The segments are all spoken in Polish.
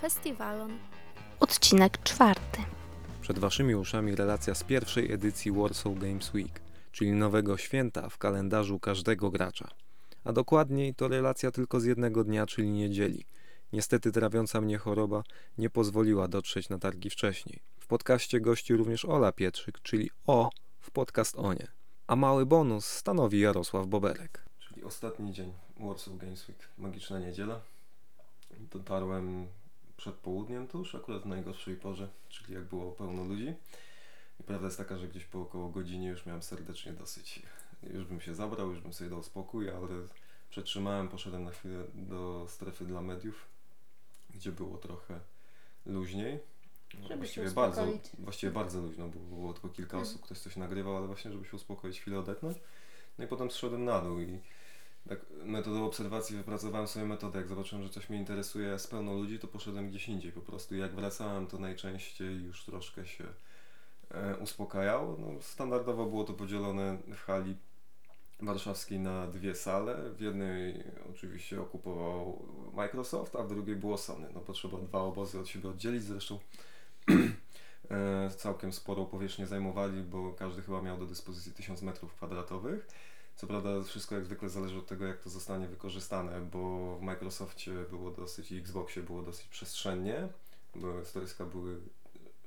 Festiwalon. Odcinek czwarty. Przed Waszymi uszami relacja z pierwszej edycji Warsaw Games Week, czyli nowego święta w kalendarzu każdego gracza. A dokładniej to relacja tylko z jednego dnia, czyli niedzieli. Niestety trawiąca mnie choroba nie pozwoliła dotrzeć na targi wcześniej. W podcaście gości również Ola Pietrzyk, czyli O w podcast Onie. A mały bonus stanowi Jarosław Boberek. Czyli ostatni dzień Warsaw Games Week, magiczna niedziela. Dotarłem przed południem tuż, akurat w najgorszej porze, czyli jak było pełno ludzi. I prawda jest taka, że gdzieś po około godzinie już miałem serdecznie dosyć. Już bym się zabrał, już bym sobie dał spokój, ale przetrzymałem, poszedłem na chwilę do strefy dla mediów, gdzie było trochę luźniej. Żeby właściwie się bardzo, właściwie bardzo luźno, bo było tylko kilka Mhm. osób, ktoś coś nagrywał, ale właśnie, żeby się uspokoić, chwilę odetchnąć. No i potem zszedłem na dół i tak metodą obserwacji wypracowałem sobie metodę. Jak zobaczyłem, że coś mnie interesuje z pełno ludzi, to poszedłem gdzieś indziej po prostu. Jak wracałem, to najczęściej już troszkę się e, uspokajał. No, standardowo było to podzielone w hali warszawskiej na dwie sale. W jednej oczywiście okupował Microsoft, a w drugiej było Sony. No bo trzeba dwa obozy od siebie oddzielić. Zresztą e, całkiem sporą powierzchnię zajmowali, bo każdy chyba miał do dyspozycji 1000 metrów kwadratowych. Co prawda wszystko jak zwykle zależy od tego, jak to zostanie wykorzystane, bo w Microsoftie było dosyć i Xboxie było dosyć przestrzennie, bo stoiska były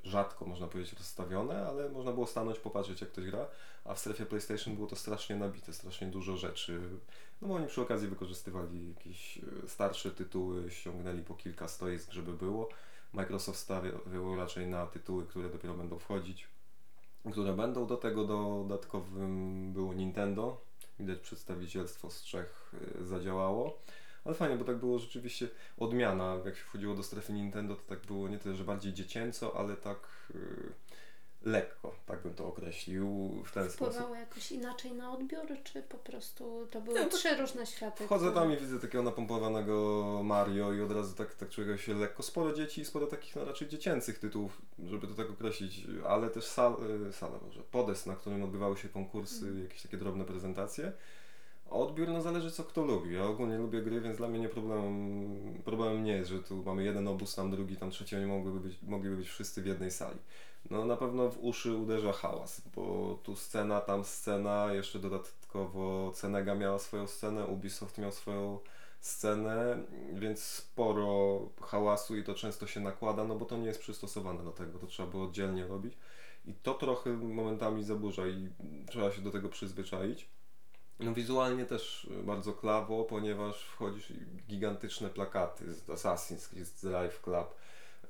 rzadko, można powiedzieć, rozstawione, ale można było stanąć, popatrzeć jak ktoś gra, a w strefie PlayStation było to strasznie nabite, strasznie dużo rzeczy. No bo oni przy okazji wykorzystywali jakieś e, starsze tytuły, ściągnęli po kilka stoisk, żeby było. Microsoft stawiał raczej na tytuły, które dopiero będą wchodzić, które będą. Do tego dodatkowym było Nintendo. Widać przedstawicielstwo z Czech y, zadziałało. Ale fajnie, bo tak było rzeczywiście odmiana. Jak się wchodziło do strefy Nintendo, to tak było nie tyle, że bardziej dziecięco, ale tak y, lekko, tak bym to określił w ten sposób. Wpływało jakoś inaczej na odbiór, czy po prostu to były Nie, to- trzy różne światy? Wchodzę które- tam i widzę takiego napompowanego Mario i od razu tak, tak czuję się lekko. Sporo dzieci i sporo takich no, raczej dziecięcych tytułów, żeby to tak określić, ale też sal, y, sala może, podest, na którym odbywały się konkursy, Mhm. jakieś takie drobne prezentacje. Odbiór no zależy co kto lubi. Ja ogólnie lubię gry, więc dla mnie nie problemem, problemem nie jest, że tu mamy jeden obóz, tam drugi, tam trzeci, oni mogłyby być, mogliby być wszyscy w jednej sali. No na pewno w uszy uderza hałas, bo tu scena, tam scena, jeszcze dodatkowo Cenega miała swoją scenę, Ubisoft miał swoją scenę, więc sporo hałasu i to często się nakłada, no bo to nie jest przystosowane do tego, to trzeba było oddzielnie robić i to trochę momentami zaburza i trzeba się do tego przyzwyczaić. No wizualnie też bardzo klawo, ponieważ wchodzisz gigantyczne plakaty z Assassin's Creed, z Life Club,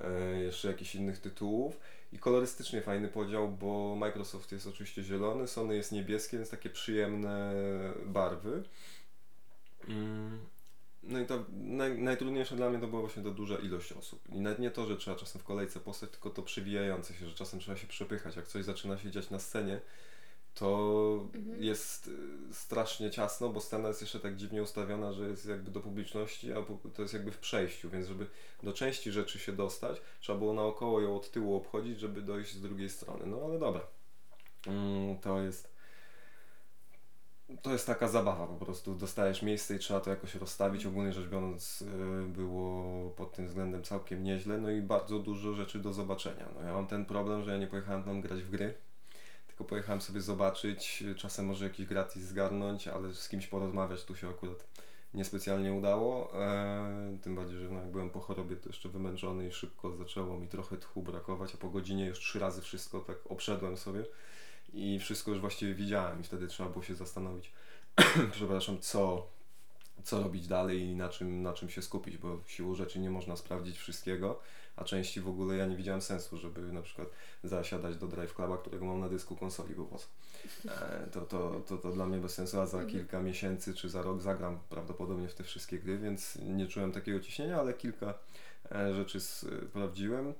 e, jeszcze jakichś innych tytułów i kolorystycznie fajny podział, bo Microsoft jest oczywiście zielony, Sony jest niebieskie, więc takie przyjemne barwy. Mm, No i to naj, najtrudniejsze dla mnie to była właśnie ta duża ilość osób. I nawet nie to, że trzeba czasem w kolejce postać, tylko to przewijające się, że czasem trzeba się przepychać. Jak coś zaczyna się dziać na scenie, to Mhm. jest y, strasznie ciasno, bo scena jest jeszcze tak dziwnie ustawiona, że jest jakby do publiczności, a to jest jakby w przejściu, więc żeby do części rzeczy się dostać, trzeba było naokoło ją od tyłu obchodzić, żeby dojść z drugiej strony. No ale dobra. Mm, to jest to jest taka zabawa po prostu. Dostajesz miejsce i trzeba to jakoś rozstawić. Ogólnie rzecz biorąc y, było pod tym względem całkiem nieźle, no i bardzo dużo rzeczy do zobaczenia. No ja mam ten problem, że ja nie pojechałem tam grać w gry, tylko pojechałem sobie zobaczyć, czasem może jakiś gratis zgarnąć, ale z kimś porozmawiać tu się akurat niespecjalnie udało. E, tym bardziej, że no, jak byłem po chorobie, to jeszcze wymęczony i szybko zaczęło mi trochę tchu brakować, a po godzinie już trzy razy wszystko tak obszedłem sobie i wszystko już właściwie widziałem i wtedy trzeba było się zastanowić, przepraszam, co, co robić dalej i na czym, na czym się skupić, bo siłą rzeczy nie można sprawdzić wszystkiego, a części w ogóle ja nie widziałem sensu, żeby na przykład zasiadać do Drive Cluba, którego mam na dysku konsoli, po co? E, To, to, to, to dla mnie bez sensu, a za Mhm. kilka miesięcy czy za rok zagram prawdopodobnie w te wszystkie gry, więc nie czułem takiego ciśnienia, ale kilka e, rzeczy sprawdziłem.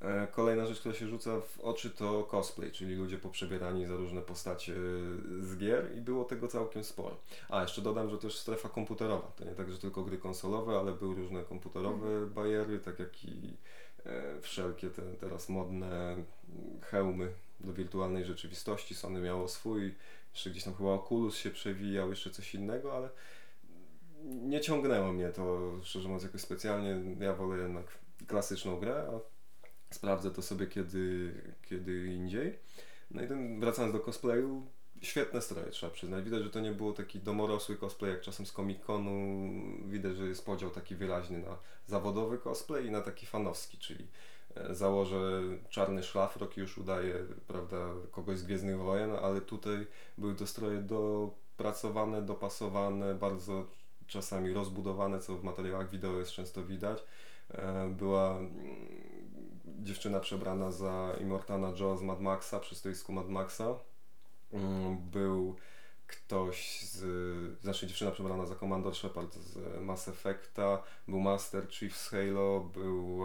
E, Kolejna rzecz, która się rzuca w oczy to cosplay, czyli ludzie poprzebierani za różne postacie e, z gier i było tego całkiem sporo. A, jeszcze dodam, że też strefa komputerowa. To nie tak, że tylko gry konsolowe, ale były różne komputerowe bariery, tak jak i e, wszelkie te teraz modne hełmy do wirtualnej rzeczywistości. Sony miało swój, jeszcze gdzieś tam chyba Oculus się przewijał, jeszcze coś innego, ale nie ciągnęło mnie to, szczerze mówiąc, jakoś specjalnie. Ja wolę jednak klasyczną grę, a sprawdzę to sobie kiedy, kiedy indziej. No i ten, wracając do cosplayu, świetne stroje trzeba przyznać. Widać, że to nie było taki domorosły cosplay jak czasem z Comic-Conu. Widać, że jest podział taki wyraźny na zawodowy cosplay i na taki fanowski, czyli e, założę czarny szlafrok już udaje, prawda, kogoś z Gwiezdnych Wojen, ale tutaj były to stroje dopracowane, dopasowane, bardzo czasami rozbudowane, co w materiałach wideo jest często widać. E, była mm, dziewczyna przebrana za Immortana Joe z Mad Maxa, przy stoisku Mad Maxa. Mm, był ktoś z, znaczy dziewczyna przebrana za Commander Shepard z Mass Effecta, był Master Chief z Halo, był,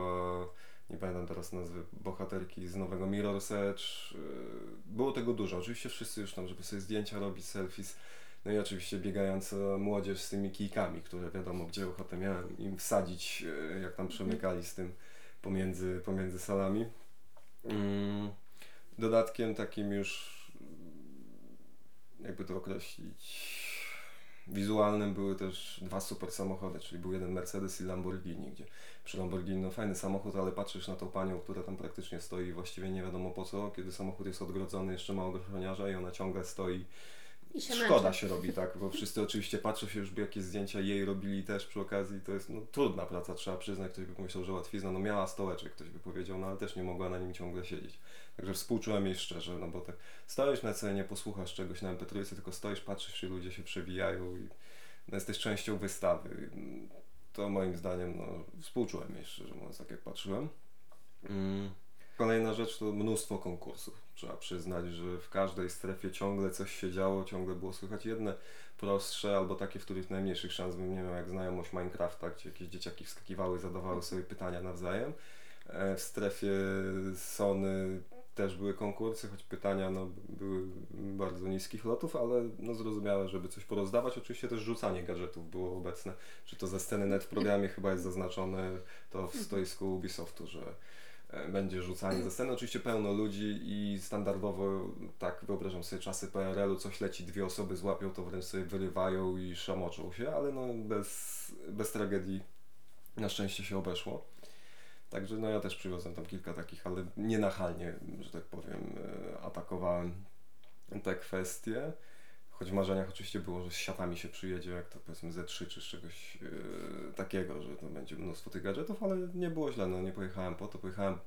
nie pamiętam teraz nazwy bohaterki z nowego Mirror's Edge. E, było tego dużo. Oczywiście wszyscy już tam, żeby sobie zdjęcia robić, selfies. No i oczywiście biegająca młodzież z tymi kijkami, które wiadomo, gdzie ochotę miałem im wsadzić, e, jak tam przemykali z tym pomiędzy, pomiędzy salami. Mm, dodatkiem takim już, jakby to określić, wizualnym były też dwa super samochody, czyli był jeden Mercedes i Lamborghini, gdzie przy Lamborghini no fajny samochód, ale patrzysz na tą panią, która tam praktycznie stoi właściwie nie wiadomo po co, kiedy samochód jest odgrodzony, jeszcze ma ochroniarza i ona ciągle stoi I się Szkoda męczy. się robi, tak, bo wszyscy oczywiście patrzą się już, by jakieś zdjęcia jej robili też przy okazji, to jest no, trudna praca, trzeba przyznać, ktoś by pomyślał, że łatwizna, no miała stołeczek, ktoś by powiedział, no ale też nie mogła na nim ciągle siedzieć. Także współczułem jej szczerze, no bo tak stoisz na cenie, posłuchasz czegoś na MP3, tylko stoisz, patrzysz, czy ludzie się przewijają i no, jesteś częścią wystawy. To moim zdaniem, no, współczułem jej szczerze mówiąc, tak jak patrzyłem. Mm. Kolejna rzecz to mnóstwo konkursów. Trzeba przyznać, że w każdej strefie ciągle coś się działo, ciągle było słychać jedne prostsze albo takie, w których najmniejszych szans bym nie miał, jak znajomość Minecrafta, gdzie jakieś dzieciaki wskakiwały, zadawały sobie pytania nawzajem. E, W strefie Sony też były konkursy, choć pytania no, były bardzo niskich lotów, ale no, zrozumiałe, żeby coś porozdawać. Oczywiście też rzucanie gadżetów było obecne. Czy to ze sceny net w programie chyba jest zaznaczone to w stoisku Ubisoftu, że będzie rzucanie ze sceny. Oczywiście pełno ludzi i standardowo, tak wyobrażam sobie czasy PRL-u, coś leci, dwie osoby złapią, to wręcz sobie wyrywają i szamoczą się, ale no bez, bez tragedii na szczęście się obeszło. Także no ja też przywiozłem tam kilka takich, ale nienachalnie, że tak powiem, e, atakowałem te kwestie. Choć w marzeniach oczywiście było, że z siatami się przyjedzie, jak to powiedzmy Z3 czy z czegoś e, takiego, że to będzie mnóstwo tych gadżetów, ale nie było źle, no nie pojechałem po to, pojechałem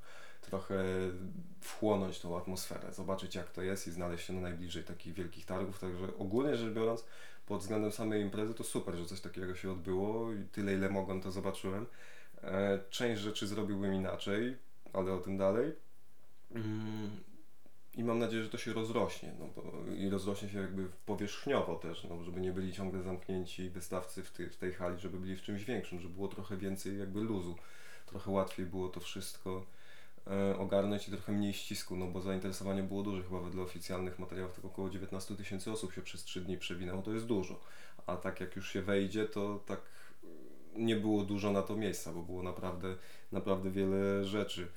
trochę wchłonąć tą atmosferę, zobaczyć jak to jest i znaleźć się na najbliżej takich wielkich targów, także ogólnie rzecz biorąc, pod względem samej imprezy to super, że coś takiego się odbyło i tyle ile mogłem to zobaczyłem. E, Część rzeczy zrobiłbym inaczej, ale o tym dalej. I mam nadzieję, że to się rozrośnie, no bo i rozrośnie się jakby powierzchniowo też, no, żeby nie byli ciągle zamknięci wystawcy w, ty, w tej hali, żeby byli w czymś większym, żeby było trochę więcej jakby luzu, trochę łatwiej było to wszystko e, ogarnąć i trochę mniej ścisku, no bo zainteresowanie było duże, chyba wedle oficjalnych materiałów tak około 19 tysięcy osób się przez 3 dni przewinęło, to jest dużo, a tak jak już się wejdzie, to tak nie było dużo na to miejsca, bo było naprawdę, naprawdę wiele rzeczy.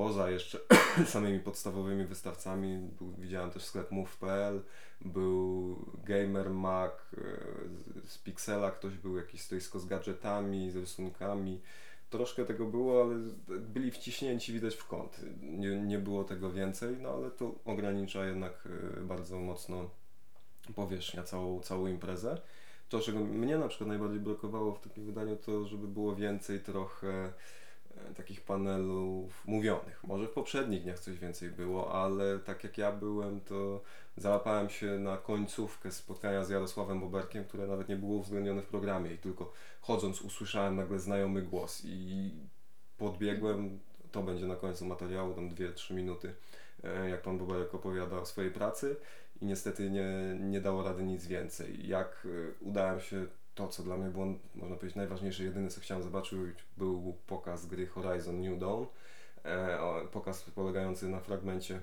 Poza jeszcze samymi podstawowymi wystawcami, był, widziałem też sklep move.pl, był Gamer Mag, e, z- Pixela ktoś był, jakieś stoisko z gadżetami, z rysunkami. Troszkę tego było, ale byli wciśnięci widać w kąt. Nie, nie było tego więcej, no ale to ogranicza jednak e, bardzo mocno powierzchnia, całą, całą imprezę. To, czego mnie na przykład najbardziej blokowało w takim wydaniu, to żeby było więcej trochę takich panelów mówionych. Może w poprzednich dniach coś więcej było, ale tak jak ja byłem, to załapałem się na końcówkę spotkania z Jarosławem Boberkiem, które nawet nie było uwzględnione w programie i tylko chodząc usłyszałem nagle znajomy głos i podbiegłem, to będzie na końcu materiału, tam 2-3 minuty, e, jak pan Boberek opowiada o swojej pracy i niestety nie, nie dało rady nic więcej. Jak y, udałem się, to co dla mnie było, można powiedzieć, najważniejsze, jedyne co chciałem zobaczyć, był pokaz gry Horizon New Dawn. E, pokaz polegający na fragmencie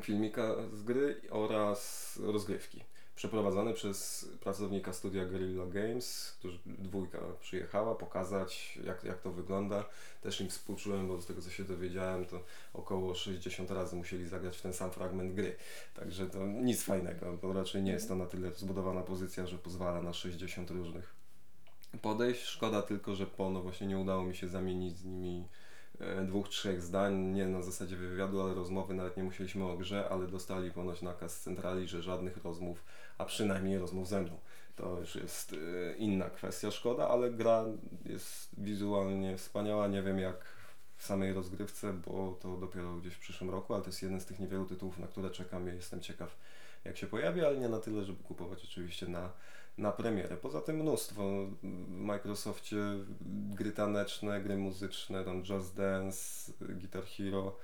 filmika z gry oraz rozgrywki. Przeprowadzony przez pracownika studia Guerrilla Games, którzy dwójka przyjechała pokazać jak, jak to wygląda. Też im współczułem, bo z tego co się dowiedziałem, to około 60 razy musieli zagrać w ten sam fragment gry. Także to nic fajnego, bo raczej nie jest to na tyle zbudowana pozycja, że pozwala na 60 różnych podejść. Szkoda tylko, że po no właśnie nie udało mi się zamienić z nimi e, dwóch, trzech zdań, nie na zasadzie wywiadu, ale rozmowy, nawet nie musieliśmy o grze, ale dostali ponoć nakaz z centrali, że żadnych rozmów, a przynajmniej rozmów ze mną. To już jest e, inna kwestia, szkoda, ale gra jest wizualnie wspaniała, nie wiem jak w samej rozgrywce, bo to dopiero gdzieś w przyszłym roku, ale to jest jeden z tych niewielu tytułów, na które czekam. I jestem ciekaw jak się pojawi, ale nie na tyle, żeby kupować oczywiście na, na premierę. Poza tym mnóstwo. W Microsoftie gry taneczne, gry muzyczne, tam Just Dance, Guitar Hero,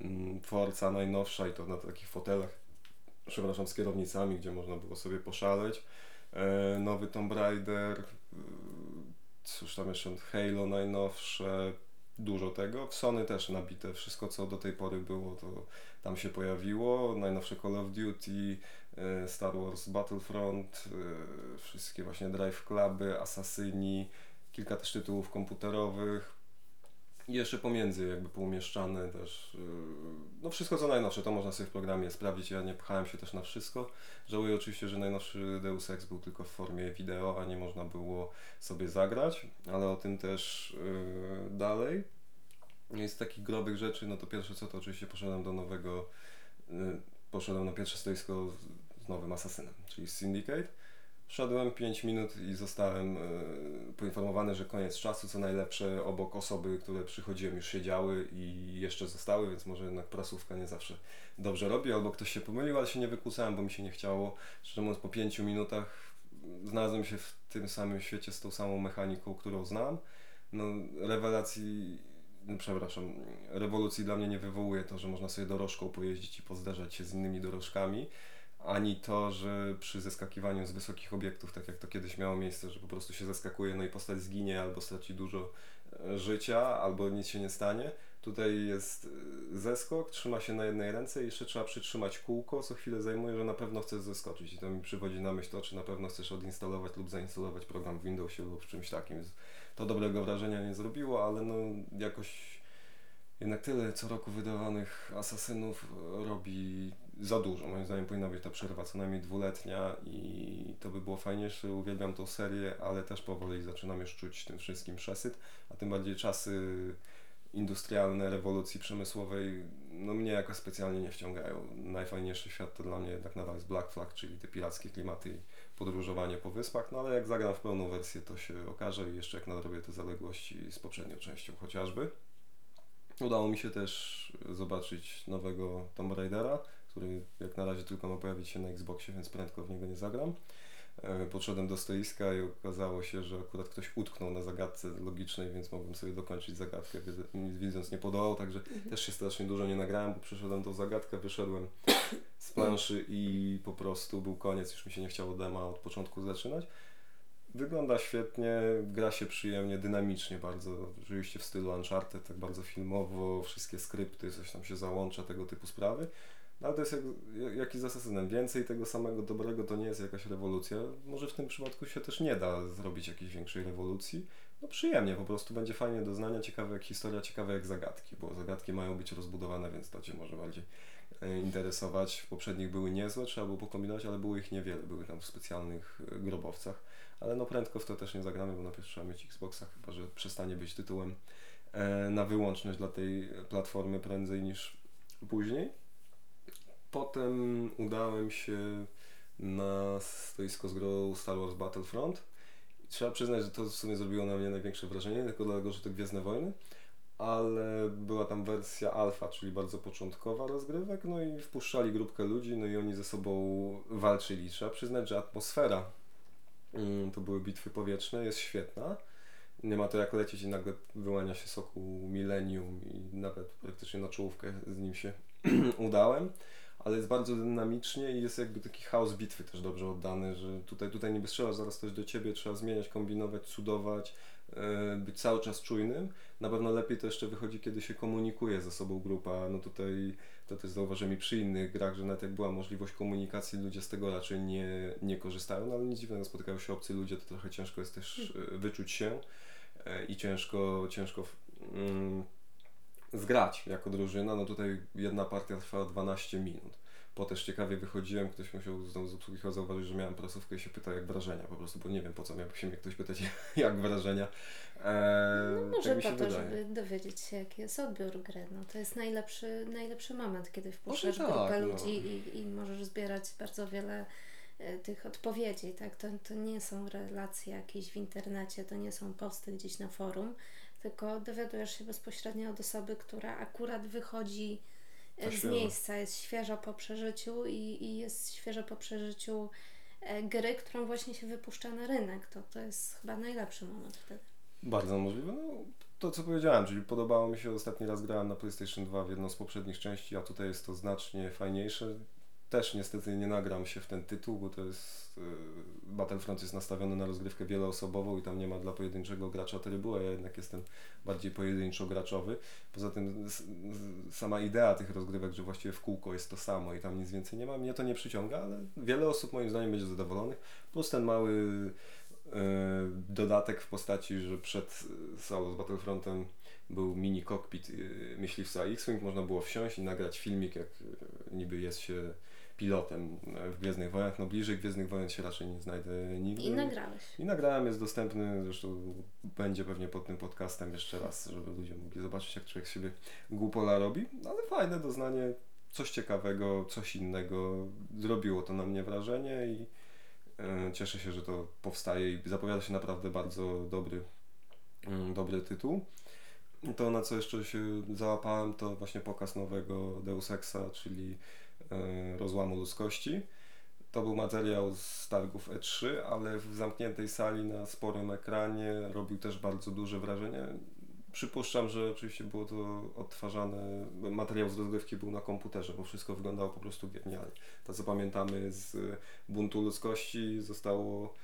mm, Forza najnowsza i to na takich fotelach, przepraszam, z kierownicami, gdzie można było sobie poszaleć. E, nowy Tomb Raider, e, cóż tam jeszcze, Halo najnowsze, dużo tego. W Sony też nabite, wszystko co do tej pory było, to tam się pojawiło. Najnowsze Call of Duty, e, Star Wars Battlefront, wszystkie właśnie Drive Cluby, Asasyni, kilka też tytułów komputerowych. I jeszcze pomiędzy jakby poumieszczane też, e, no wszystko co najnowsze, to można sobie w programie sprawdzić, ja nie pchałem się też na wszystko. Żałuję oczywiście, że najnowszy Deus Ex był tylko w formie wideo, a nie można było sobie zagrać, ale o tym też yy, dalej. Jest takich grobych rzeczy, no to pierwsze co to oczywiście poszedłem do nowego, yy, poszedłem na pierwsze stoisko z, z nowym Asasynem, czyli Syndicate. Szedłem 5 minut i zostałem yy, poinformowany, że koniec czasu, co najlepsze obok osoby, które przychodziłem już siedziały i jeszcze zostały, więc może jednak prasówka nie zawsze dobrze robi, albo ktoś się pomylił, ale się nie wykłócałem, bo mi się nie chciało. Szczerze mówiąc, po 5 minutach znalazłem się w tym samym świecie z tą samą mechaniką, którą znam. No, rewelacji, no, przepraszam, rewolucji dla mnie nie wywołuje to, że można sobie dorożką pojeździć i pozdarzać się z innymi dorożkami ani to, że przy zeskakiwaniu z wysokich obiektów, tak jak to kiedyś miało miejsce, że po prostu się zeskakuje, no i postać zginie albo straci dużo e, życia, albo nic się nie stanie. Tutaj jest e, zeskok, trzyma się na jednej ręce i jeszcze trzeba przytrzymać kółko, co chwilę zajmuje, że na pewno chcesz zeskoczyć. I to mi przywodzi na myśl to, czy na pewno chcesz odinstalować lub zainstalować program w Windowsie lub w czymś takim. To dobrego wrażenia nie zrobiło, ale no jakoś jednak tyle co roku wydawanych asasynów robi za dużo. Moim zdaniem powinna być ta przerwa co najmniej dwuletnia i to by było fajniejsze. Uwielbiam tą serię, ale też powoli zaczynam już czuć tym wszystkim przesyt, a tym bardziej czasy industrialne, rewolucji przemysłowej, no mnie jakoś specjalnie nie wciągają. Najfajniejszy świat to dla mnie jednak nadal jest Black Flag, czyli te pirackie klimaty i podróżowanie po wyspach, no ale jak zagram w pełną wersję to się okaże i jeszcze jak nadrobię te zaległości z poprzednią częścią chociażby. Udało mi się też zobaczyć nowego Tomb Raidera, który jak na razie tylko ma pojawić się na Xboxie, więc prędko w niego nie zagram. E, podszedłem do stoiska i okazało się, że akurat ktoś utknął na zagadce logicznej, więc mogłem sobie dokończyć zagadkę, widząc nie podołał, także mhm. też się strasznie dużo nie nagrałem, bo przeszedłem tą zagadkę, wyszedłem z planszy i po prostu był koniec, już mi się nie chciało dema od początku zaczynać. Wygląda świetnie, gra się przyjemnie, dynamicznie bardzo, oczywiście w stylu Uncharted, tak bardzo filmowo, wszystkie skrypty, coś tam się załącza, tego typu sprawy. No ale to jest jak, jakiś z asesynem. Więcej tego samego dobrego to nie jest jakaś rewolucja. Może w tym przypadku się też nie da zrobić jakiejś większej rewolucji. No przyjemnie, po prostu będzie fajnie do znania, ciekawe jak historia, ciekawe jak zagadki, bo zagadki mają być rozbudowane, więc to Cię może bardziej e, interesować. W poprzednich były niezłe, trzeba było pokombinować, ale było ich niewiele, były tam w specjalnych e, grobowcach. Ale no prędko w to też nie zagramy, bo najpierw trzeba mieć Xboxa, chyba że przestanie być tytułem e, na wyłączność dla tej platformy prędzej niż później. Potem udałem się na stoisko z grą Star Wars Battlefront. Trzeba przyznać, że to w sumie zrobiło na mnie największe wrażenie, tylko dlatego, że to Gwiezdne Wojny, ale była tam wersja alfa, czyli bardzo początkowa rozgrywek, no i wpuszczali grupkę ludzi, no i oni ze sobą walczyli. Trzeba przyznać, że atmosfera, mm, to były bitwy powietrzne, jest świetna. Nie ma to jak lecieć i nagle wyłania się soku Millennium i nawet praktycznie na czołówkę z nim się udałem ale jest bardzo dynamicznie i jest jakby taki chaos bitwy też dobrze oddany, że tutaj, tutaj niby strzela zaraz coś do ciebie, trzeba zmieniać, kombinować, cudować, yy, być cały czas czujnym. Na pewno lepiej to jeszcze wychodzi, kiedy się komunikuje ze sobą grupa. No tutaj to też zauważyłem i przy innych grach, że nawet jak była możliwość komunikacji, ludzie z tego raczej nie, nie korzystają, no ale nic dziwnego, spotykają się obcy ludzie, to trochę ciężko jest też yy, wyczuć się yy, i ciężko, ciężko mm, zgrać jako drużyna, no tutaj jedna partia trwała 12 minut. bo też ciekawie wychodziłem, ktoś musiał znowu z obsługi chyba zauważyć, że miałem prasówkę i się pytał jak wrażenia po prostu, bo nie wiem po co miałby się mnie ktoś pytać jak wrażenia. Eee, No może tak po to, wydaje. żeby dowiedzieć się, jaki jest odbiór gry. No, to jest najlepszy, najlepszy moment, kiedy wpuszczasz tak, grupę no. ludzi i, i możesz zbierać bardzo wiele e, tych odpowiedzi. Tak? To, to nie są relacje jakieś w internecie, to nie są posty gdzieś na forum, tylko dowiadujesz się bezpośrednio od osoby, która akurat wychodzi e, To z świeżo. miejsca, jest świeżo po przeżyciu i, i jest świeżo po przeżyciu e, gry, którą właśnie się wypuszcza na rynek. To, to jest chyba najlepszy moment wtedy. Bardzo możliwe. No, to co powiedziałem, czyli podobało mi się, ostatni raz grałem na PlayStation 2 w jedną z poprzednich części, a tutaj jest to znacznie fajniejsze. Też niestety nie nagram się w ten tytuł, bo to jest yy, Battlefront jest nastawiony na rozgrywkę wieloosobową i tam nie ma dla pojedynczego gracza trybu, a ja jednak jestem bardziej pojedynczo graczowy. Poza tym sama idea tych rozgrywek, że właściwie w kółko jest to samo i tam nic więcej nie ma, mnie to nie przyciąga, ale wiele osób moim zdaniem będzie zadowolonych. Plus ten mały yy, dodatek w postaci, że przed Solo z Battlefrontem był mini cockpit yy, myśliwca X-Wing, można było wsiąść i nagrać filmik, jak niby jest się pilotem yy, w Gwiezdnych Wojnach. No bliżej Gwiezdnych Wojen się raczej nie znajdę nigdy. I nagrałeś. I nagrałem, jest dostępny, zresztą będzie pewnie pod tym podcastem jeszcze raz, żeby ludzie mogli zobaczyć, jak człowiek siebie głupola robi. Ale fajne doznanie, coś ciekawego, coś innego. Zrobiło to na mnie wrażenie i e, cieszę się, że to powstaje i zapowiada się naprawdę bardzo dobry, mm, dobry tytuł. To, na co jeszcze się załapałem, to właśnie pokaz nowego Deus Exa, czyli e, rozłamu ludzkości. To był materiał z targów E3, ale w zamkniętej sali na sporym ekranie robił też bardzo duże wrażenie. Przypuszczam, że oczywiście było to odtwarzane, materiał z rozgrywki był na komputerze, bo wszystko wyglądało po prostu genialnie. To co pamiętamy z buntu ludzkości zostało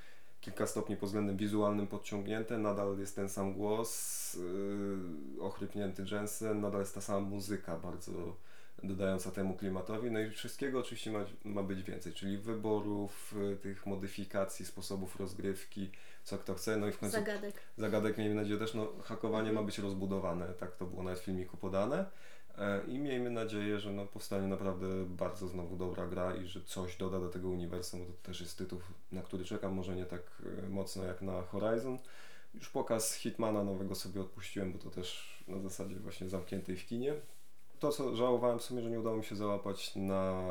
kilka stopni pod względem wizualnym podciągnięte, nadal jest ten sam głos, yy, ochrypnięty Jensen, nadal jest ta sama muzyka, bardzo dodająca temu klimatowi. No i wszystkiego oczywiście ma, ma być więcej, czyli wyborów, y, tych modyfikacji, sposobów rozgrywki, co kto chce, no i w końcu Zagadek. zagadek miejmy nadzieję też, no hakowanie ma być rozbudowane, tak to było nawet w filmiku podane. E, I miejmy nadzieję, że no, powstanie naprawdę bardzo znowu dobra gra i że coś doda do tego uniwersum, bo to też jest tytuł, na który czekam, może nie tak e, mocno jak na Horizon. Już pokaz Hitmana nowego sobie odpuściłem, bo to też na zasadzie właśnie zamkniętej w kinie. To, co żałowałem w sumie, że nie udało mi się załapać na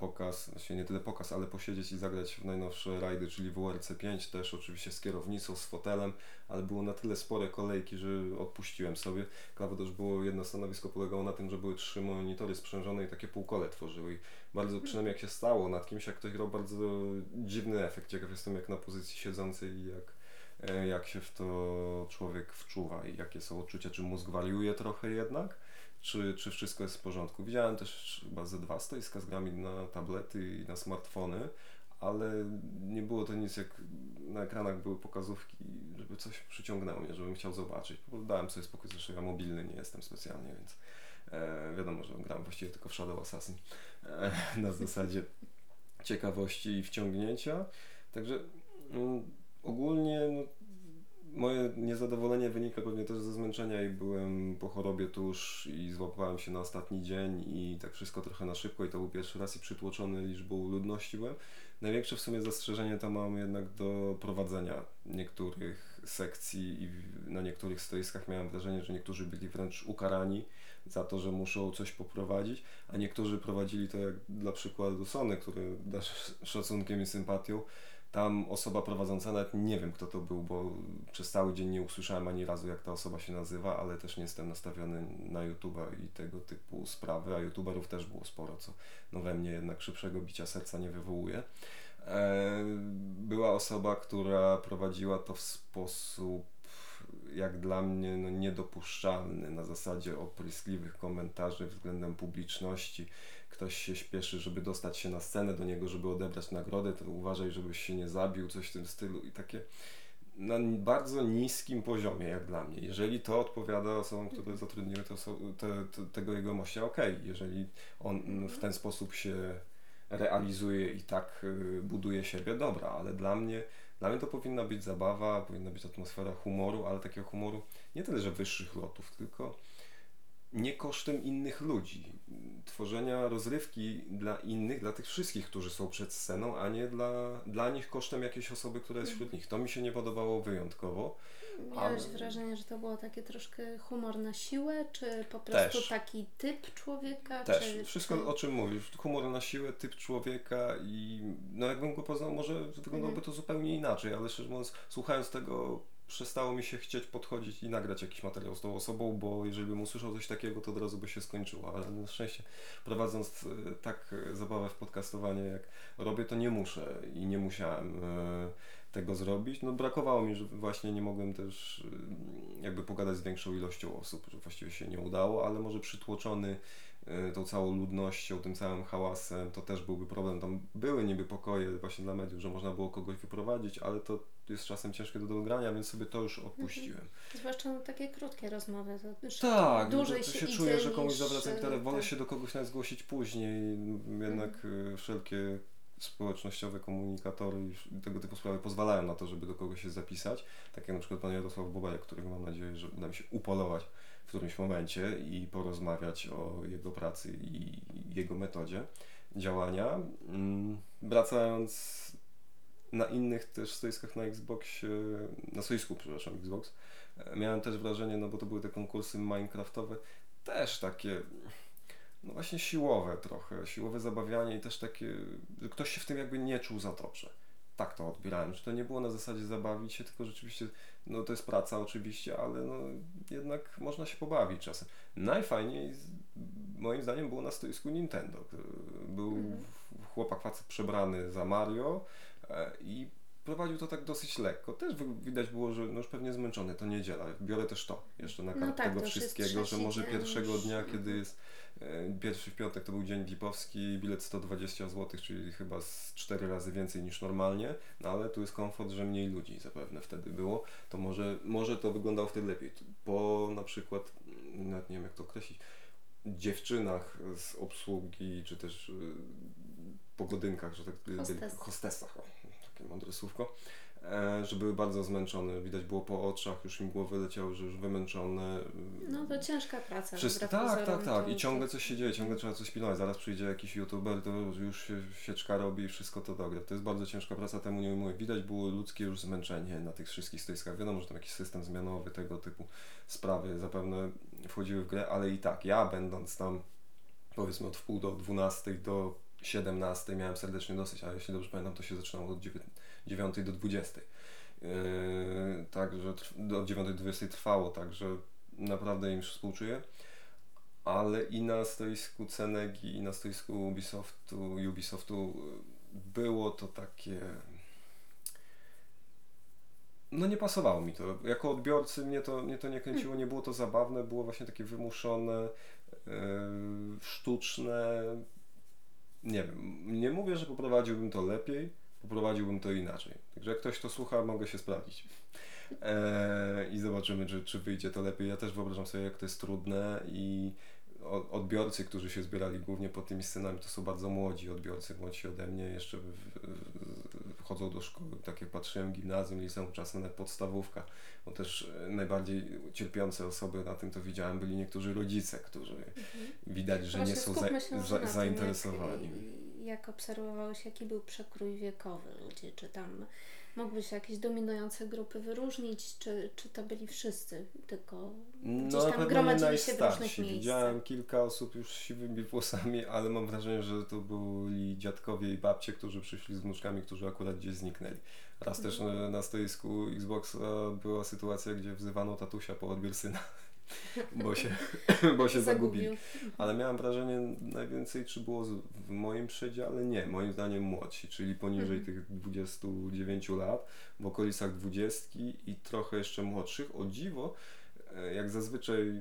pokaz, właściwie nie tyle pokaz, ale posiedzieć i zagrać w najnowsze rajdy, czyli WRC 5 też oczywiście z kierownicą, z fotelem, ale było na tyle spore kolejki, że odpuściłem sobie. Klawo też było jedno stanowisko polegało na tym, że były trzy monitory sprzężone i takie półkole tworzyły. I bardzo, przynajmniej jak się stało nad kimś, jak ktoś grał bardzo dziwny efekt. Ciekaw jestem jak na pozycji siedzącej i jak, e, jak się w to człowiek wczuwa i jakie są odczucia, czy mózg wariuje trochę jednak czy, czy wszystko jest w porządku. Widziałem też chyba ze dwa stoiska z grami na tablety i na smartfony, ale nie było to nic jak na ekranach były pokazówki, żeby coś przyciągnęło mnie, żebym chciał zobaczyć. Dałem sobie spokój, zresztą ja mobilny nie jestem specjalnie, więc e, wiadomo, że gram właściwie tylko w Shadow Assassin e, na zasadzie ciekawości i wciągnięcia. Także mm, ogólnie no, moje niezadowolenie wynika pewnie też ze zmęczenia i byłem po chorobie tuż i złapałem się na ostatni dzień i tak wszystko trochę na szybko i to był pierwszy raz i przytłoczony liczbą ludności byłem. Największe w sumie zastrzeżenie to mam jednak do prowadzenia niektórych sekcji i na niektórych stoiskach miałem wrażenie, że niektórzy byli wręcz ukarani za to, że muszą coś poprowadzić, a niektórzy prowadzili to jak dla przykładu Sony, który dasz szacunkiem i sympatią, tam osoba prowadząca, nawet nie wiem kto to był, bo przez cały dzień nie usłyszałem ani razu jak ta osoba się nazywa, ale też nie jestem nastawiony na YouTube'a i tego typu sprawy, a YouTuberów też było sporo, co no we mnie jednak szybszego bicia serca nie wywołuje. E, Była osoba, która prowadziła to w sposób jak dla mnie no, niedopuszczalny, na zasadzie opryskliwych komentarzy względem publiczności, ktoś się śpieszy, żeby dostać się na scenę do niego, żeby odebrać nagrodę, to uważaj, żebyś się nie zabił, coś w tym stylu i takie na bardzo niskim poziomie, jak dla mnie. Jeżeli to odpowiada osobom, które zatrudniły te oso- te, te, tego jegomościa, okej. Jeżeli on w ten sposób się realizuje i tak y, buduje siebie, dobra, ale dla mnie, dla mnie to powinna być zabawa, powinna być atmosfera humoru, ale takiego humoru nie tyle, że wyższych lotów, tylko nie kosztem innych ludzi. Tworzenia rozrywki dla innych, dla tych wszystkich, którzy są przed sceną, a nie dla, dla nich kosztem jakiejś osoby, która jest wśród nich. To mi się nie podobało wyjątkowo. Miałeś ale... wrażenie, że to było takie troszkę humor na siłę, czy po prostu Też. taki typ człowieka? Też. Czy, Wszystko o czym mówisz. Humor na siłę, typ człowieka i no jakbym go poznał, może wyglądałoby mhm. to zupełnie inaczej, ale szczerze mówiąc, słuchając tego przestało mi się chcieć podchodzić i nagrać jakiś materiał z tą osobą, bo jeżeli bym usłyszał coś takiego, to od razu by się skończyło, ale na szczęście prowadząc e, tak zabawę w podcastowanie jak robię, to nie muszę i nie musiałem e, tego zrobić. No brakowało mi, że właśnie nie mogłem też e, jakby pogadać z większą ilością osób, że właściwie się nie udało, ale może przytłoczony tą całą ludnością, tym całym hałasem, to też byłby problem. Tam były niby pokoje właśnie dla mediów, że można było kogoś wyprowadzić, ale to jest czasem ciężkie do dogrania, więc sobie to już odpuściłem. Mhm. Zwłaszcza na takie krótkie rozmowy. To tak, dłużej no to, to się, się czuję, że komuś zawracam teraz wolę tak. się do kogoś nawet zgłosić później. Jednak mhm. wszelkie społecznościowe komunikatory i tego typu sprawy pozwalają na to, żeby do kogoś się zapisać. Tak jak na przykład pan Jarosław Bobajek, którego mam nadzieję, że uda mi się upolować w którymś momencie i porozmawiać o jego pracy i jego metodzie działania. Mm, wracając na innych też stoiskach na Xboxie, na stoisku, przepraszam, Xbox, e, miałem też wrażenie, no bo to były te konkursy Minecraftowe, też takie, no właśnie siłowe trochę, siłowe zabawianie i też takie, że ktoś się w tym jakby nie czuł za dobrze. Tak to odbierałem, że to nie było na zasadzie zabawić się, tylko rzeczywiście, no to jest praca oczywiście, ale no jednak można się pobawić czasem. Najfajniej moim zdaniem było na stoisku Nintendo. Był mhm. chłopak facet przebrany za Mario, E, i prowadził to tak dosyć lekko. Też widać było, że no już pewnie zmęczony, to niedziela. Biorę też to jeszcze na kartę no tak, tego wszystkiego, że może pierwszego dnia, już... kiedy jest e, pierwszy w piątek to był dzień VIP-owski, bilet 120 zł, czyli chyba z 4 razy więcej niż normalnie, no ale tu jest komfort, że mniej ludzi zapewne wtedy było, to może, może to wyglądało wtedy lepiej. Po na przykład, nawet nie wiem jak to określić, dziewczynach z obsługi, czy też y, po budynkach, że tak Hostes. hostesach, takie mądre słówko, e, że były bardzo zmęczone, widać było po oczach, już im głowy leciały, że już wymęczone. No to ciężka praca. Wszystko, tak, tak, tak i ciągle coś się dzieje, ciągle trzeba coś pilnować, zaraz przyjdzie jakiś youtuber, to już się sieczka robi i wszystko to dogra. To jest bardzo ciężka praca, temu nie ujmuję. Widać było ludzkie już zmęczenie na tych wszystkich stoiskach. Wiadomo, że tam jakiś system zmianowy, tego typu sprawy zapewne wchodziły w grę, ale i tak, ja będąc tam powiedzmy od wpół do 12 do 17 miałem serdecznie dosyć, ale jeśli dobrze pamiętam, to się zaczynało od 9 do 20. Yy, także do 9 do 20 trwało, także naprawdę im współczuję. Ale i na stoisku Cenegi, i na stoisku Ubisoftu, Ubisoftu było to takie. No nie pasowało mi to. Jako odbiorcy mnie to, mnie to nie kręciło, nie było to zabawne, było właśnie takie wymuszone, yy, sztuczne, nie wiem, nie mówię, że poprowadziłbym to lepiej, poprowadziłbym to inaczej. Także jak ktoś to słucha, mogę się sprawdzić. Eee, I zobaczymy, czy, czy wyjdzie to lepiej. Ja też wyobrażam sobie, jak to jest trudne i odbiorcy, którzy się zbierali głównie pod tymi scenami, to są bardzo młodzi odbiorcy, młodsi ode mnie, jeszcze w, w, chodzą do szkoły, tak jak patrzyłem, gimnazjum, liceum, czasem nawet podstawówka, bo też e, najbardziej cierpiące osoby na tym to widziałem byli niektórzy rodzice, którzy mhm. widać, że nie są za, za, zainteresowani. Jak, jak obserwowałeś, jaki był przekrój wiekowy ludzi, czy tam Mógłbyś jakieś dominujące grupy wyróżnić, czy, czy to byli wszyscy, tylko gdzieś no, tam gromadzili się w różnych miejscach? Widziałem kilka osób już z siwymi włosami, ale mam wrażenie, że to byli dziadkowie i babcie, którzy przyszli z wnuczkami, którzy akurat gdzieś zniknęli. Raz mhm. też na, stoisku Xboxa była sytuacja, gdzie wzywano tatusia po odbiór syna bo się, bo się zagubili. Ale miałem wrażenie najwięcej, czy było w moim przedziale? Nie, moim zdaniem młodsi, czyli poniżej mhm. tych 29 lat, w okolicach 20 i trochę jeszcze młodszych. O dziwo, e, jak zazwyczaj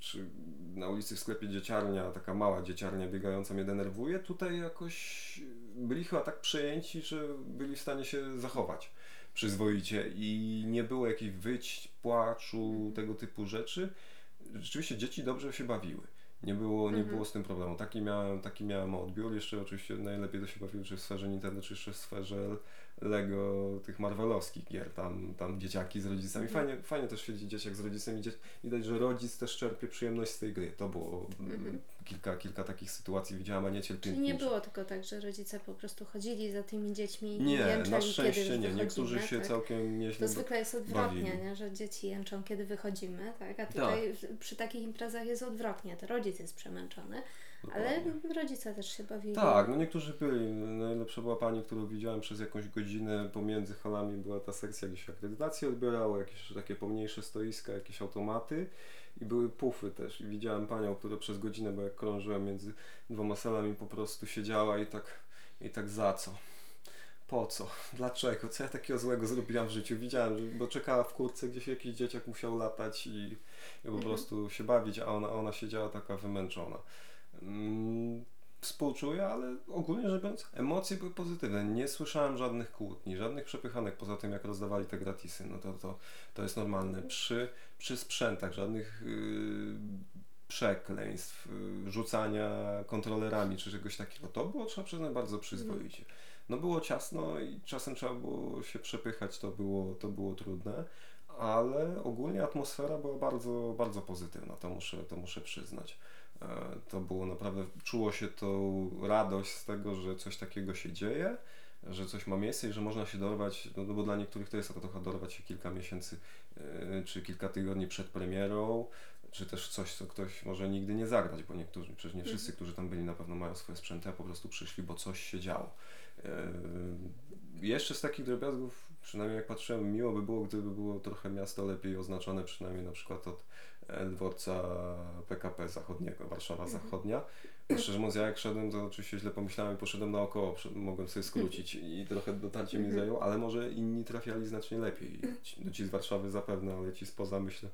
czy na ulicy w sklepie dzieciarnia, taka mała dzieciarnia biegająca mnie denerwuje, tutaj jakoś byli chyba tak przejęci, że byli w stanie się zachować przyzwoicie i nie było jakichś wyć, płaczu, tego typu rzeczy. Rzeczywiście dzieci dobrze się bawiły. Nie było, nie Mhm. było z tym problemu. Taki miałem, taki miałem odbiór. Jeszcze oczywiście najlepiej to się bawiło czy w sferze Nintendo, czy jeszcze w sferze Lego tych marvelowskich gier. Tam, tam dzieciaki z rodzicami. Mhm. Fajnie, fajnie też siedzi dzieciak z rodzicami. Dzie- Widać, że rodzic też czerpie przyjemność z tej gry. To było mm, Mhm. kilka, kilka takich sytuacji widziałem, a nie Czyli cierpiętnie. nie było tylko tak, że rodzice po prostu chodzili za tymi dziećmi i Nie, jęczeli, na kiedy szczęście już nie. Niektórzy się tak? całkiem nieźle To zwykle jest odwrotnie, bawili. nie? że dzieci jęczą, kiedy wychodzimy, tak? a tutaj w- przy takich imprezach jest odwrotnie. To rodzic jest przemęczony, ale rodzice też się bawili. Tak, no niektórzy byli. Najlepsza była pani, którą widziałem przez jakąś godzinę pomiędzy halami. Była ta sekcja, gdzie się akredytacje odbierało, jakieś takie pomniejsze stoiska, jakieś automaty i były pufy też. I widziałem panią, która przez godzinę, bo jak krążyłem między dwoma salami, po prostu siedziała i tak, i tak za co? Po co? Dlaczego? Co ja takiego złego zrobiłam w życiu? Widziałem, że, bo czekała w kurce, gdzieś jakiś dzieciak musiał latać i, i po Mhm. prostu się bawić, a ona, ona siedziała taka wymęczona. Mm, Współczuję, ale ogólnie rzecz biorąc, emocje były pozytywne. Nie słyszałem żadnych kłótni, żadnych przepychanek poza tym, jak rozdawali te gratisy. No to, to, to jest normalne. Przy, przy sprzętach żadnych yy, przekleństw, yy, rzucania kontrolerami czy czegoś takiego. To było, trzeba przyznać, bardzo przyzwoicie. No było ciasno i czasem trzeba było się przepychać, to było, to było trudne, ale ogólnie atmosfera była bardzo, bardzo pozytywna, to muszę, to muszę przyznać. E, To było naprawdę, czuło się tą radość z tego, że coś takiego się dzieje, że coś ma miejsce i że można się dorwać, no, no bo dla niektórych to jest to trochę dorwać się kilka miesięcy e, czy kilka tygodni przed premierą, czy też coś, co ktoś może nigdy nie zagrać, bo niektórzy, przecież nie wszyscy, którzy tam byli na pewno mają swoje sprzęty, a po prostu przyszli, bo coś się działo. E, Jeszcze z takich drobiazgów, przynajmniej jak patrzyłem, miło by było, gdyby było trochę miasto lepiej oznaczone, przynajmniej na przykład od dworca PKP zachodniego, Warszawa Mhm. Zachodnia. Bo Szczerze mówiąc, ja jak szedłem, to oczywiście źle pomyślałem i poszedłem naokoło, mogłem sobie skrócić i trochę dotarcie mi Mhm. zajęło, ale może inni trafiali znacznie lepiej. Ci, no ci z Warszawy zapewne, ale ci spoza myślę,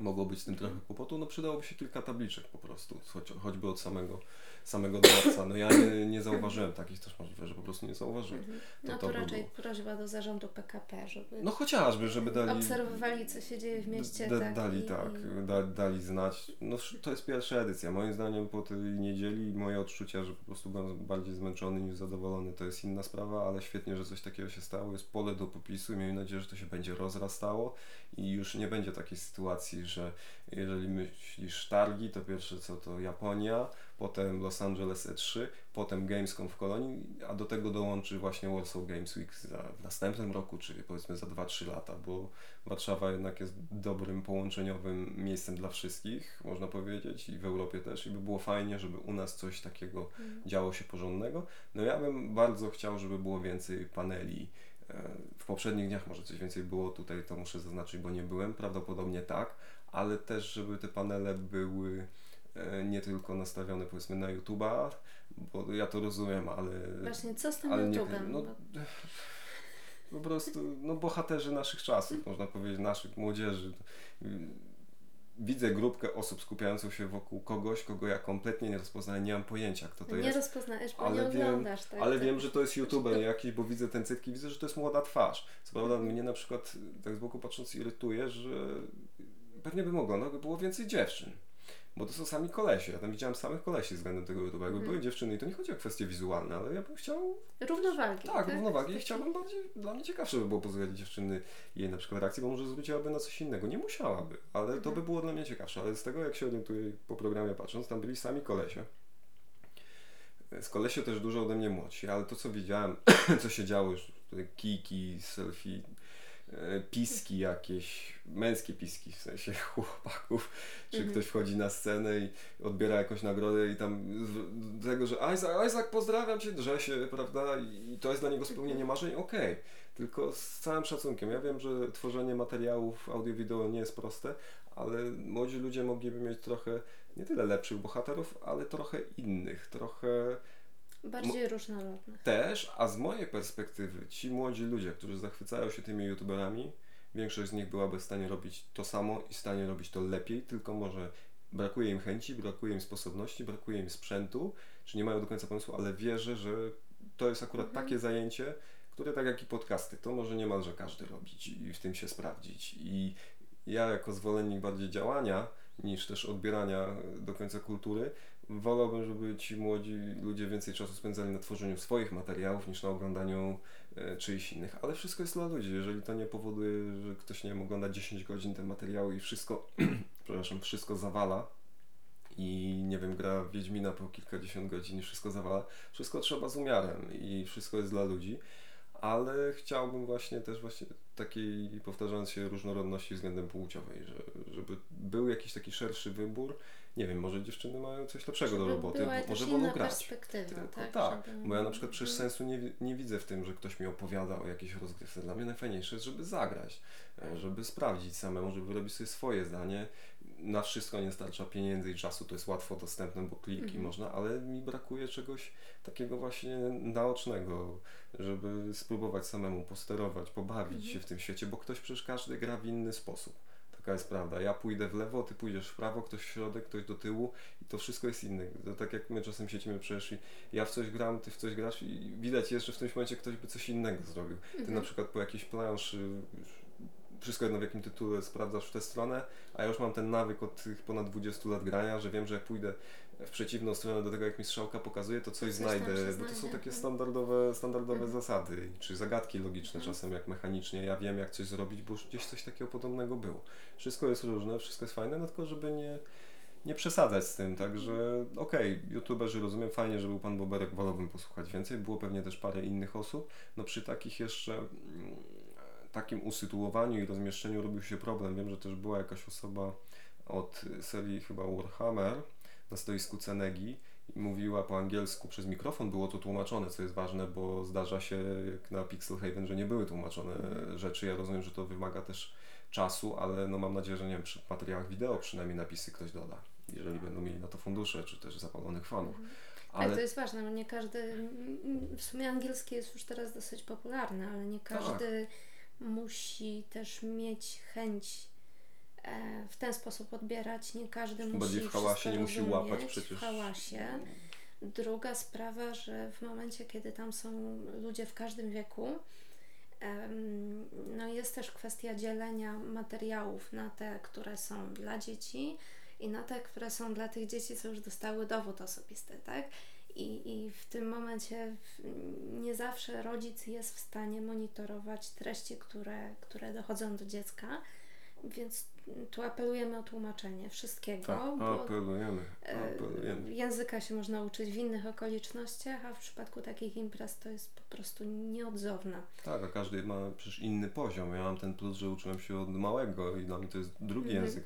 mogło być z tym trochę kłopotu. No przydałoby się kilka tabliczek po prostu, choć, choćby od samego, samego dworca. No ja nie, nie zauważyłem takich, też możliwe, że po prostu nie zauważyłem. Mhm. No to to by raczej było. prośba do zarządu PKP, żeby No chociażby, żeby dali... obserwowali, co się dzieje w mieście. Da, tak, dali i, tak, i... da, dali znać. No to jest pierwsza edycja. Moim zdaniem po tej niedzieli moje odczucia, że po prostu byłem bardziej zmęczony niż zadowolony, to jest inna sprawa, ale świetnie, że coś takiego się stało. Jest pole do popisu i miejmy nadzieję, że to się będzie rozrastało i już nie będzie takiej sytuacji, że jeżeli myślisz targi, to pierwsze co to Japonia, potem Los Angeles E3, potem Gamescom w Kolonii, a do tego dołączy właśnie Warsaw Games Week za, w następnym roku, czy powiedzmy za 2-3 lata, bo Warszawa jednak jest dobrym połączeniowym miejscem dla wszystkich, można powiedzieć, i w Europie też. I by było fajnie, żeby u nas coś takiego Mhm. działo się porządnego. No ja bym bardzo chciał, żeby było więcej paneli. E, W poprzednich dniach może coś więcej było, tutaj to muszę zaznaczyć, bo nie byłem, prawdopodobnie tak, ale też, żeby te panele były e, nie tylko nastawione powiedzmy na YouTube'a, bo ja to rozumiem, ale Właśnie, co z tym nie YouTube'em? no, po prostu no, bohaterzy naszych czasów, można powiedzieć, naszych młodzieży. Widzę grupkę osób skupiającą się wokół kogoś, kogo ja kompletnie nie rozpoznaję, nie mam pojęcia, kto to nie jest. rozpoznajesz, bo ale nie wiem- oglądasz. Tak, Ale tak. wiem, że to jest youtuber jakiś, bo widzę ten cytki, widzę, że to jest młoda twarz. Co prawda mnie na przykład tak z boku patrząc irytuje, że pewnie bym oglądał, gdyby było więcej dziewczyn. Bo to są sami kolesie. Ja tam widziałem samych kolesi względem tego YouTube'a. Jakby Mhm. były dziewczyny i to nie chodzi o kwestie wizualne, ale ja bym chciał Równowagi. tak, równowagi. I chciałbym bardziej, dla mnie ciekawsze by było pozwolić dziewczyny jej na przykład reakcji, bo może zwróciłaby na coś innego. Nie musiałaby, ale to Mhm. by było dla mnie ciekawsze. Ale z tego, jak się orientuję po programie patrząc, tam byli sami kolesie. Z kolesie też dużo ode mnie młodsi, ale to co widziałem, co się działo już, tutaj kiki, selfie, piski jakieś, męskie piski, w sensie chłopaków, czy Mhm. ktoś wchodzi na scenę i odbiera jakąś nagrodę i tam z- tego, że Isaac, Isaac pozdrawiam Cię, drze się, prawda, i to jest dla niego spełnienie marzeń, okej, tylko z całym szacunkiem. Ja wiem, że tworzenie materiałów audio-wideo nie jest proste, ale młodzi ludzie mogliby mieć trochę nie tyle lepszych bohaterów, ale trochę innych, trochę Bardziej różnorodne. też, a z mojej perspektywy ci młodzi ludzie, którzy zachwycają się tymi youtuberami, większość z nich byłaby w stanie robić to samo i w stanie robić to lepiej, tylko może brakuje im chęci, brakuje im sposobności, brakuje im sprzętu, czy nie mają do końca pomysłu, ale wierzę, że to jest akurat Mhm. takie zajęcie, które tak jak i podcasty, to może niemalże każdy robić i w tym się sprawdzić. I ja jako zwolennik bardziej działania niż też odbierania do końca kultury. Wolałbym, żeby ci młodzi ludzie więcej czasu spędzali na tworzeniu swoich materiałów niż na oglądaniu e, czyichś innych, ale wszystko jest dla ludzi. Jeżeli to nie powoduje, że ktoś nie wiem, ogląda 10 godzin ten materiał i wszystko, przepraszam, wszystko zawala, i nie wiem, gra Wiedźmina po kilkadziesiąt godzin i wszystko zawala. Wszystko trzeba z umiarem i wszystko jest dla ludzi, ale chciałbym właśnie też właśnie takiej, powtarzając się, różnorodności względem płciowej, że, żeby był jakiś taki szerszy wybór. Nie wiem, może dziewczyny mają coś lepszego Żeby do roboty, była może wolą grać. perspektywa, Tylko tak? tak, żeby- bo ja na przykład przecież sensu nie, nie widzę w tym, że ktoś mi opowiada o jakiejś rozgrywce. Dla mnie najfajniejsze jest, żeby zagrać, e, żeby sprawdzić samemu, żeby robić sobie swoje zdanie. Na wszystko nie starcza pieniędzy i czasu, to jest łatwo dostępne, bo kliki Mhm. można, ale mi brakuje czegoś takiego właśnie naocznego, żeby spróbować samemu posterować, pobawić Mhm. się w tym świecie, bo ktoś przecież każdy gra w inny sposób. Taka jest prawda. Ja pójdę w lewo, ty pójdziesz w prawo, ktoś w środek, ktoś do tyłu i to wszystko jest inne. To tak jak my czasem siedzimy przecież i ja w coś gram, ty w coś grasz i widać jest, że w tym momencie ktoś by coś innego zrobił. Ty Mhm. na przykład po jakiejś planszy, wszystko jedno w jakim tytule sprawdzasz w tę stronę, a ja już mam ten nawyk od tych ponad 20 lat grania, że wiem, że jak pójdę w przeciwną stronę do tego, jak mi strzałka pokazuje, to coś, znajdę, bo to są takie mhm. standardowe, standardowe Mhm. zasady, czy zagadki logiczne Mhm. czasem, jak mechanicznie, ja wiem, jak coś zrobić, bo już gdzieś coś takiego podobnego było. Wszystko jest różne, wszystko jest fajne, no tylko żeby nie, nie przesadzać z tym, także okej, youtuberzy rozumiem, fajnie, że był pan Boberek, wolałbym posłuchać więcej, było pewnie też parę innych osób, no przy takich jeszcze mm, takim usytuowaniu i rozmieszczeniu robił się problem, wiem, że też była jakaś osoba od serii chyba Warhammer na stoisku Cenegi i mówiła po angielsku przez mikrofon, było to tłumaczone, co jest ważne, bo zdarza się jak na Pixel Haven, że nie były tłumaczone rzeczy, ja rozumiem, że to wymaga też czasu, ale no mam nadzieję, że nie wiem, przy materiałach wideo przynajmniej napisy ktoś doda, jeżeli będą mieli na to fundusze, czy też zapalonych fanów. Mhm. Ale Tak, to jest ważne, bo nie każdy, mm, w sumie angielski jest już teraz dosyć popularny, ale nie Tak. każdy musi też mieć chęć w ten sposób odbierać, nie każdy musi bardziej w hałasie nie musi łapać przecież. w hałasie. Druga sprawa, że w momencie, kiedy tam są ludzie w każdym wieku, no jest też kwestia dzielenia materiałów na te, które są dla dzieci i na te, które są dla tych dzieci, co już dostały dowód osobisty, tak? I, I w tym momencie nie zawsze rodzic jest w stanie monitorować treści, które, które dochodzą do dziecka, więc tu apelujemy o tłumaczenie wszystkiego, tak, bo apelujemy, e, apelujemy. języka się można uczyć w innych okolicznościach, a w przypadku takich imprez to jest po prostu nieodzowne. Tak, a każdy ma przecież inny poziom. Ja mam ten plus, że uczyłem się od małego i dla mnie to jest drugi Mhm. język.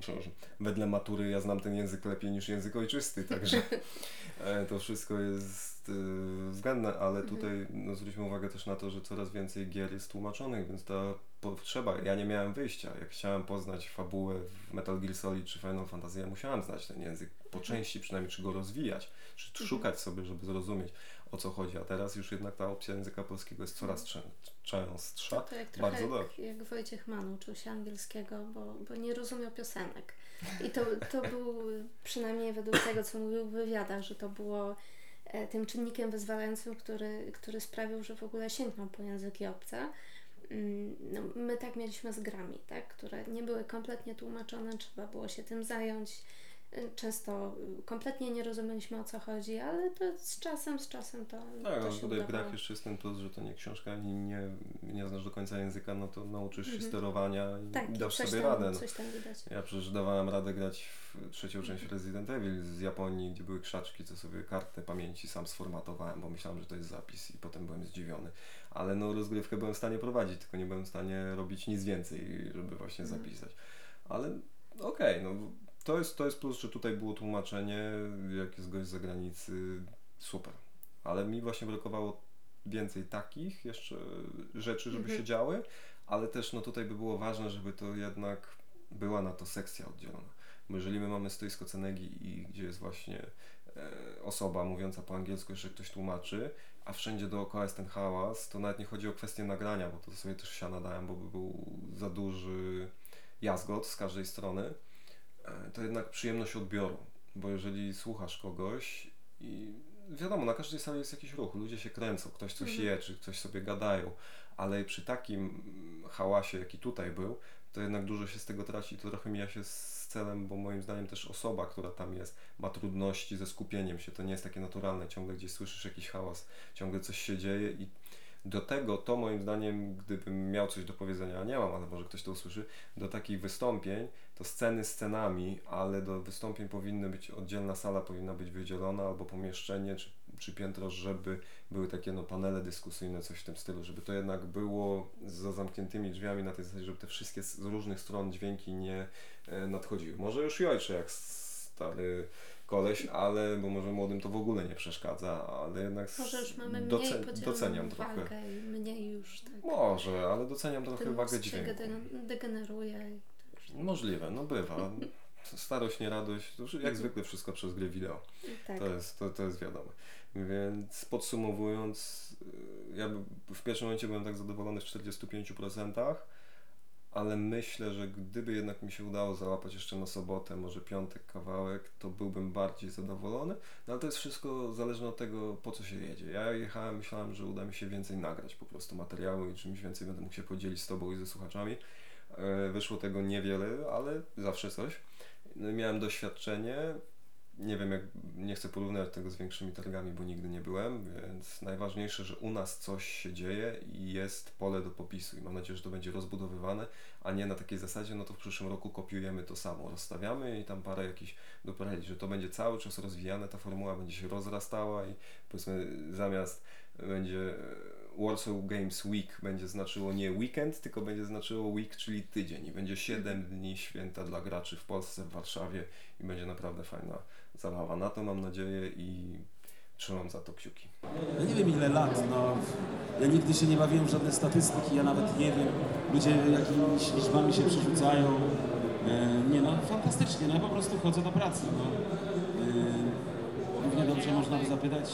Przepraszam. Wedle matury ja znam ten język lepiej niż język ojczysty, także e, to wszystko jest e, względne, ale Mhm. tutaj no, zwróćmy uwagę też na to, że coraz więcej gier jest tłumaczonych, więc ta potrzeba, ja nie miałem wyjścia. Jak chciałem poznać fabułę w Metal Gear Solid czy Final Fantasy, ja musiałem znać ten język po części przynajmniej, czy go rozwijać, czy Mhm. szukać sobie, żeby zrozumieć o co chodzi, a teraz już jednak ta opcja języka polskiego jest coraz czę- częstsza. To, to jak Bardzo dobrze. jak Wojciech Mann uczył się angielskiego, bo, bo nie rozumiał piosenek. I to, to był przynajmniej według tego, co mówił w wywiadach, że to było e, tym czynnikiem wyzwalającym, który, który sprawił, że w ogóle sięgnął po języki obce. Mm, No, my tak mieliśmy z grami, tak, które nie były kompletnie tłumaczone, trzeba było się tym zająć. Często y, kompletnie nie rozumieliśmy o co chodzi, ale to z czasem, z czasem to, Tak, to się tutaj w udawało. grach jeszcze jest ten plus, że to nie książka, ani nie, nie znasz do końca języka, no to nauczysz się Mhm. sterowania i Tak, dasz coś sobie tam, radę. No. coś tam widać. Ja przecież dawałem radę grać w trzecią część Mhm. Resident Evil z Japonii, gdzie były krzaczki, co sobie kartę pamięci sam sformatowałem, bo myślałem, że to jest zapis i potem byłem zdziwiony. Ale no rozgrywkę byłem w stanie prowadzić, tylko nie byłem w stanie robić nic więcej, żeby właśnie Mhm. zapisać. Ale okej, no to jest, to jest plus, że tutaj było tłumaczenie, jak jest gość z zagranicy, super. Ale mi właśnie brakowało więcej takich jeszcze rzeczy, żeby Mhm. się działy, ale też no tutaj by było ważne, żeby to jednak była na to sekcja oddzielona. Bo jeżeli my mamy stoisko Cenegi i gdzie jest właśnie e, osoba mówiąca po angielsku, jeszcze ktoś tłumaczy, a wszędzie dookoła jest ten hałas, to nawet nie chodzi o kwestię nagrania, bo to sobie też się nadałem, bo by był za duży jazgot z każdej strony, to jednak przyjemność odbioru, bo jeżeli słuchasz kogoś i wiadomo, na każdej sali jest jakiś ruch, ludzie się kręcą, ktoś coś Mhm. je, czy ktoś sobie gadają, ale przy takim hałasie, jaki tutaj był, to jednak dużo się z tego traci, to trochę mija się z celem, bo moim zdaniem też osoba, która tam jest, ma trudności ze skupieniem się, to nie jest takie naturalne, ciągle gdzieś słyszysz jakiś hałas, ciągle coś się dzieje i do tego to moim zdaniem, gdybym miał coś do powiedzenia, a nie mam, ale może ktoś to usłyszy, do takich wystąpień, to sceny scenami, ale do wystąpień powinny być oddzielna sala, powinna być wydzielona albo pomieszczenie czy, czy piętro, żeby były takie no, panele dyskusyjne, coś w tym stylu, żeby to jednak było za zamkniętymi drzwiami na tej zasadzie, żeby te wszystkie z różnych stron dźwięki nie e, nadchodziły. Może już i ojcze jak stary koleś, ale, bo może młodym to w ogóle nie przeszkadza, ale jednak może już mamy mniej doce doceniam trochę. I mniej już tak. Może, ale doceniam trochę wagę dźwięku. Się degeneruje. Możliwe, no bywa. Starość, nie radość, jak mhm. zwykle wszystko przez gry wideo. Tak. To, jest, to, to jest wiadome. Więc podsumowując, ja w pierwszym momencie byłem tak zadowolony w 45%, ale myślę, że gdyby jednak mi się udało załapać jeszcze na sobotę, może piątek kawałek, to byłbym bardziej zadowolony. No ale to jest wszystko zależne od tego, po co się jedzie. Ja jechałem, myślałem, że uda mi się więcej nagrać po prostu materiału i czymś więcej będę mógł się podzielić z Tobą i ze słuchaczami. E, wyszło tego niewiele, ale zawsze coś. Miałem doświadczenie, nie wiem, jak, nie chcę porównywać tego z większymi targami, bo nigdy nie byłem, więc najważniejsze, że u nas coś się dzieje i jest pole do popisu i mam nadzieję, że to będzie rozbudowywane, a nie na takiej zasadzie, no to w przyszłym roku kopiujemy to samo, rozstawiamy i tam parę jakichś doporadzi, że to będzie cały czas rozwijane, ta formuła będzie się rozrastała i powiedzmy zamiast będzie Warsaw Games Week będzie znaczyło nie weekend, tylko będzie znaczyło week, czyli tydzień i będzie 7 dni święta dla graczy w Polsce, w Warszawie i będzie naprawdę fajna zabawa. Na to mam nadzieję i trzymam za to kciuki. Ja nie wiem ile lat, no. Ja nigdy się nie bawiłem w żadne statystyki, ja nawet nie wiem. Ludzie jakimiś liczbami się przerzucają. E, nie no, fantastycznie, no ja po prostu chodzę do pracy, no. E, dobrze można by zapytać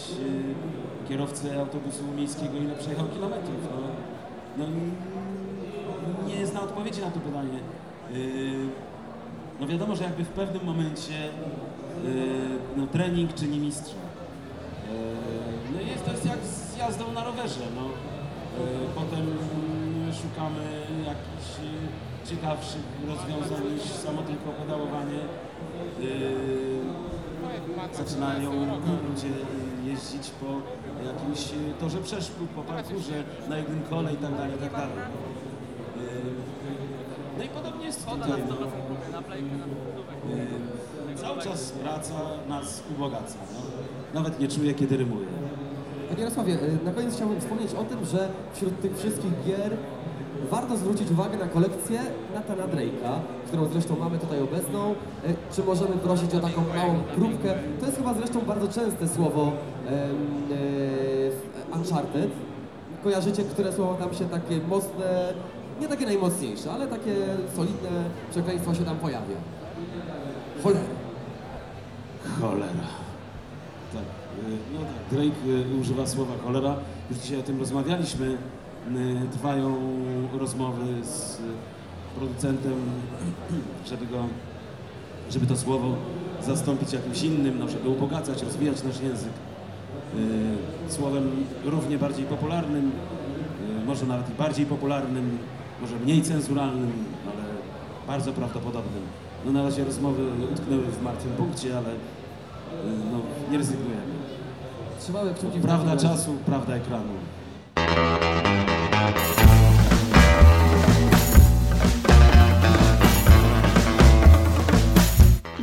e, kierowcę autobusu miejskiego ile przejechał kilometrów, no. no nie znam odpowiedzi na to pytanie. E, no wiadomo, że jakby w pewnym momencie Y, no, trening czyni mistrza. Y, no jest, to jest jak z jazdą na rowerze. No. Y, potem szukamy jakichś ciekawszych rozwiązań niż samo tylko pedałowanie. Zaczynają ludzie jeździć po jakimś torze przeszkód, po parkurze, na jednym kole i tak dalej, i tak dalej. No i podobnie jest tutaj. No. Cały czas praca nas ubogaca. No. Nawet nie czuję, kiedy rymuję. Panie Jarosławie, y, na koniec chciałbym wspomnieć o tym, że wśród tych wszystkich gier warto zwrócić uwagę na kolekcję Natana Drake'a, którą zresztą mamy tutaj obecną. Y, czy możemy prosić o taką małą próbkę? To jest chyba zresztą bardzo częste słowo w Uncharted. Kojarzycie, które słowo tam się takie mocne, nie takie najmocniejsze, ale takie solidne przekleństwo się tam pojawia. Cholera. Cholera. Tak, y, no tak, Drake używa słowa cholera. Już dzisiaj o tym rozmawialiśmy. Y, trwają rozmowy z producentem, żeby, go, żeby to słowo zastąpić jakimś innym, no, żeby ubogacać, rozwijać nasz język. Słowem równie bardziej popularnym, może nawet i bardziej popularnym, może mniej cenzuralnym, ale bardzo prawdopodobnym. No na razie rozmowy utknęły w martwym punkcie, ale no, nie rezygnujemy. Trzymamy kciuki Prawda czasu, prawda ekranu.